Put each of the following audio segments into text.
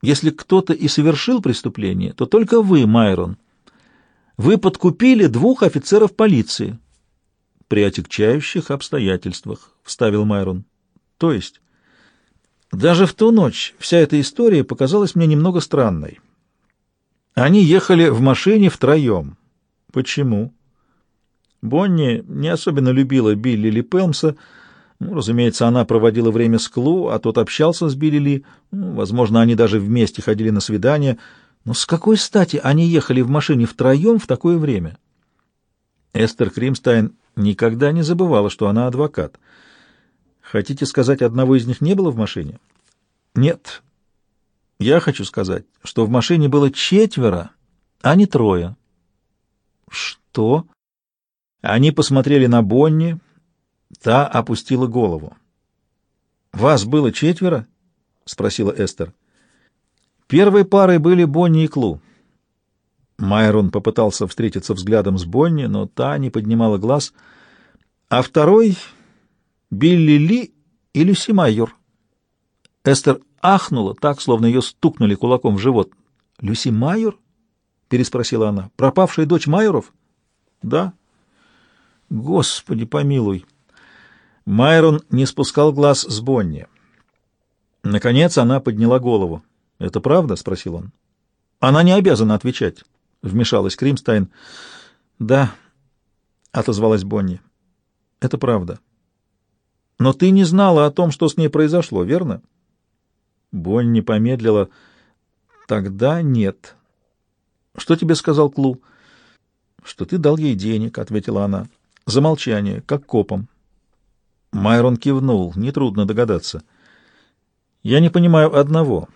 Если кто-то и совершил преступление, то только вы, Майрон. Вы подкупили двух офицеров полиции. При отягчающих обстоятельствах, — вставил Майрон. То есть... Даже в ту ночь вся эта история показалась мне немного странной. Они ехали в машине втроем. Почему? Бонни не особенно любила Билли Ли Пелмса, ну, разумеется, она проводила время с Клу, а тот общался с Билли Ли. Ну, возможно, они даже вместе ходили на свидания. Но с какой стати они ехали в машине втроем в такое время? Эстер Кримстайн никогда не забывала, что она адвокат. Хотите сказать, одного из них не было в машине? Нет. Я хочу сказать, что в машине было четверо, а не трое. Что? Они посмотрели на Бонни, Та опустила голову. «Вас было четверо?» — спросила Эстер. Первой парой были Бонни и Клу. Майрон попытался встретиться взглядом с Бонни, но та не поднимала глаз. А второй — Билли Ли и Люси Майор. Эстер ахнула так, словно ее стукнули кулаком в живот. «Люси Майор?» — переспросила она. «Пропавшая дочь Майоров?» «Да». «Господи, помилуй!» Майрон не спускал глаз с Бонни. Наконец она подняла голову. «Это правда?» — спросил он. «Она не обязана отвечать», — вмешалась Кримстайн. «Да», — отозвалась Бонни. «Это правда. Но ты не знала о том, что с ней произошло, верно?» Бонни помедлила. «Тогда нет». «Что тебе сказал Клу?» «Что ты дал ей денег», — ответила она. «За молчание, как копом». Майрон кивнул, нетрудно догадаться. «Я не понимаю одного.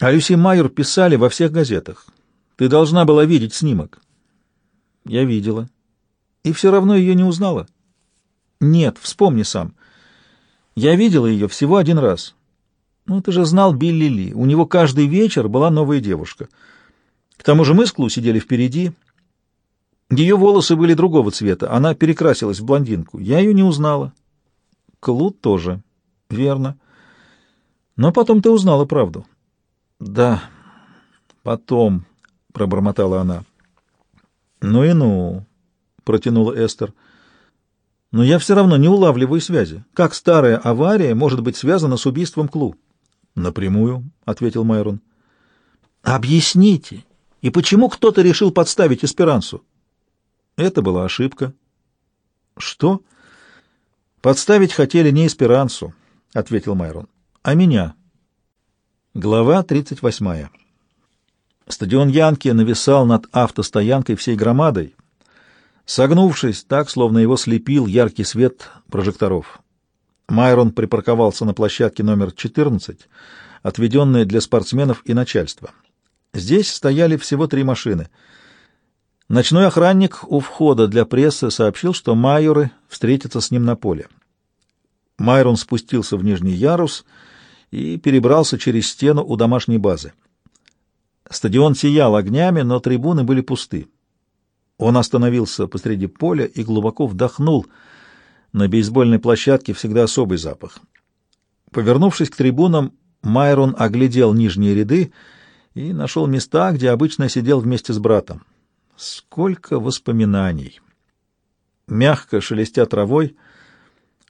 А Люси Майер писали во всех газетах. Ты должна была видеть снимок». «Я видела. И все равно ее не узнала?» «Нет, вспомни сам. Я видела ее всего один раз. Ну, ты же знал Билли Ли. У него каждый вечер была новая девушка. К тому же мы с Клу сидели впереди». Ее волосы были другого цвета, она перекрасилась в блондинку. Я ее не узнала. Клуд тоже. Верно. Но потом ты узнала правду. Да, потом, — пробормотала она. Ну и ну, — протянула Эстер. Но я все равно не улавливаю связи. Как старая авария может быть связана с убийством Клу? Напрямую, — ответил Майрон. Объясните, и почему кто-то решил подставить Эсперансу? Это была ошибка. Что? Подставить хотели не Эсперансу, ответил Майрон, а меня. Глава 38. Стадион Янки нависал над автостоянкой всей громадой, согнувшись так, словно его слепил яркий свет прожекторов. Майрон припарковался на площадке номер 14, отведенной для спортсменов и начальства. Здесь стояли всего три машины — Ночной охранник у входа для прессы сообщил, что майоры встретятся с ним на поле. Майрон спустился в нижний ярус и перебрался через стену у домашней базы. Стадион сиял огнями, но трибуны были пусты. Он остановился посреди поля и глубоко вдохнул. На бейсбольной площадке всегда особый запах. Повернувшись к трибунам, Майрон оглядел нижние ряды и нашел места, где обычно сидел вместе с братом. Сколько воспоминаний! Мягко шелестя травой,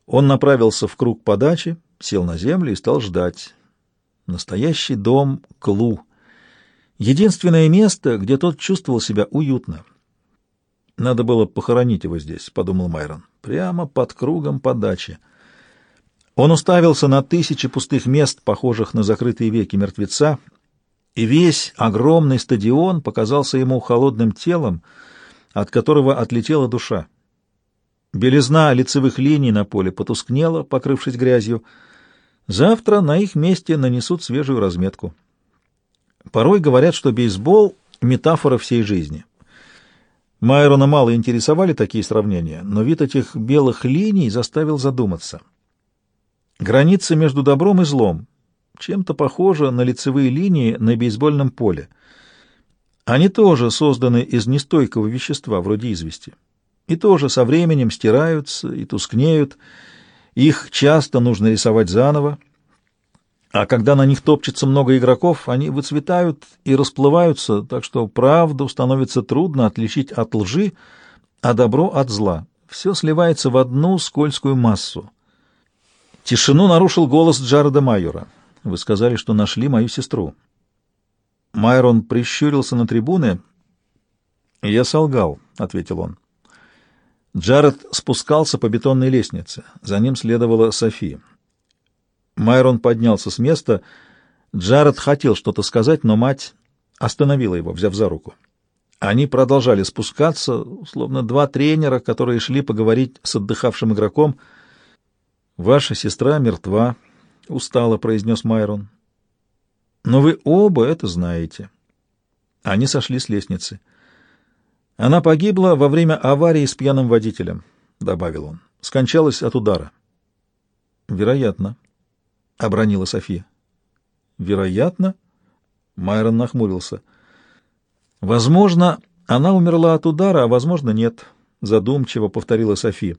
он направился в круг подачи, сел на землю и стал ждать. Настоящий дом Клу. Единственное место, где тот чувствовал себя уютно. Надо было похоронить его здесь, — подумал Майрон, — прямо под кругом подачи. Он уставился на тысячи пустых мест, похожих на закрытые веки мертвеца, и весь огромный стадион показался ему холодным телом, от которого отлетела душа. Белизна лицевых линий на поле потускнела, покрывшись грязью. Завтра на их месте нанесут свежую разметку. Порой говорят, что бейсбол — метафора всей жизни. Майрона мало интересовали такие сравнения, но вид этих белых линий заставил задуматься. Граница между добром и злом — чем-то похоже на лицевые линии на бейсбольном поле. Они тоже созданы из нестойкого вещества, вроде извести, и тоже со временем стираются и тускнеют, их часто нужно рисовать заново. А когда на них топчется много игроков, они выцветают и расплываются, так что правду становится трудно отличить от лжи, а добро от зла. Все сливается в одну скользкую массу. Тишину нарушил голос Джареда Майора. «Вы сказали, что нашли мою сестру». Майрон прищурился на трибуны. «Я солгал», — ответил он. Джаред спускался по бетонной лестнице. За ним следовала София. Майрон поднялся с места. Джаред хотел что-то сказать, но мать остановила его, взяв за руку. Они продолжали спускаться, словно два тренера, которые шли поговорить с отдыхавшим игроком. «Ваша сестра мертва», — устало произнес Майрон. «Но вы оба это знаете». Они сошли с лестницы. «Она погибла во время аварии с пьяным водителем», — добавил он. «Скончалась от удара». «Вероятно», — обронила София. «Вероятно?» — Майрон нахмурился. «Возможно, она умерла от удара, а возможно, нет», — задумчиво повторила София.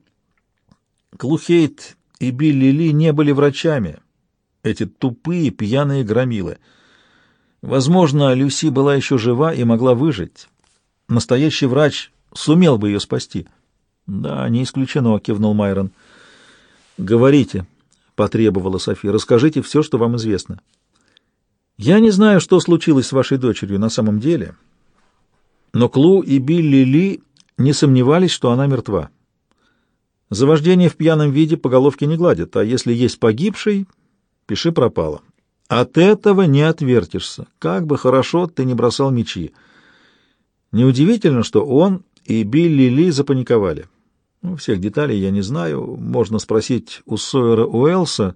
«Клухейт и Билли Ли не были врачами, эти тупые пьяные громилы. Возможно, Люси была еще жива и могла выжить. Настоящий врач сумел бы ее спасти». «Да, не исключено», — кивнул Майрон. «Говорите», потребовала София. Расскажите все, что вам известно. Я не знаю, что случилось с вашей дочерью на самом деле, но Клу и Билли Ли не сомневались, что она мертва. За вождение в пьяном виде по головке не гладят, а если есть погибший, пиши пропало. От этого не отвертишься, как бы хорошо ты не бросал мечи. Неудивительно, что он и Билли Ли запаниковали. Ну, всех деталей я не знаю, можно спросить у Сойера Уэлса.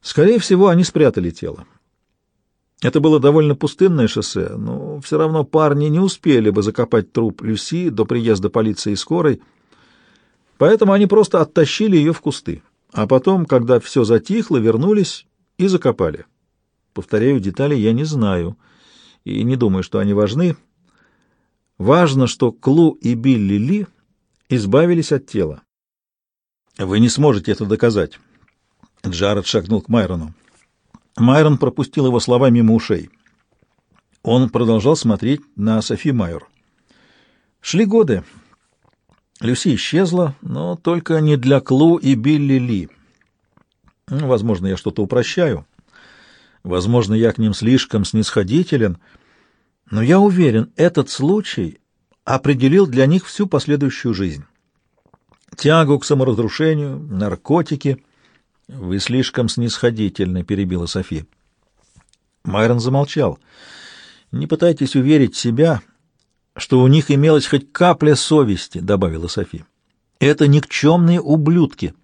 Скорее всего, они спрятали тело. Это было довольно пустынное шоссе, но все равно парни не успели бы закопать труп Люси до приезда полиции и скорой, поэтому они просто оттащили ее в кусты, а потом, когда все затихло, вернулись и закопали. Повторяю, деталей я не знаю и не думаю, что они важны. Важно, что Клу и Билли Ли избавились от тела. Вы не сможете это доказать. Джаред шагнул к Майрону. Майрон пропустил его слова мимо ушей. Он продолжал смотреть на Софи Майор. Шли годы. Люси исчезла, но только не для Клу и Билли Ли. Ну, возможно, я что-то упрощаю. Возможно, я к ним слишком снисходителен, но я уверен, этот случай определил для них всю последующую жизнь. Тягу к саморазрушению, наркотики. Вы слишком снисходительны, перебила Софи. Майрон замолчал. Не пытайтесь уверить себя, что у них имелась хоть капля совести, добавила Софи. Это никчемные ублюдки.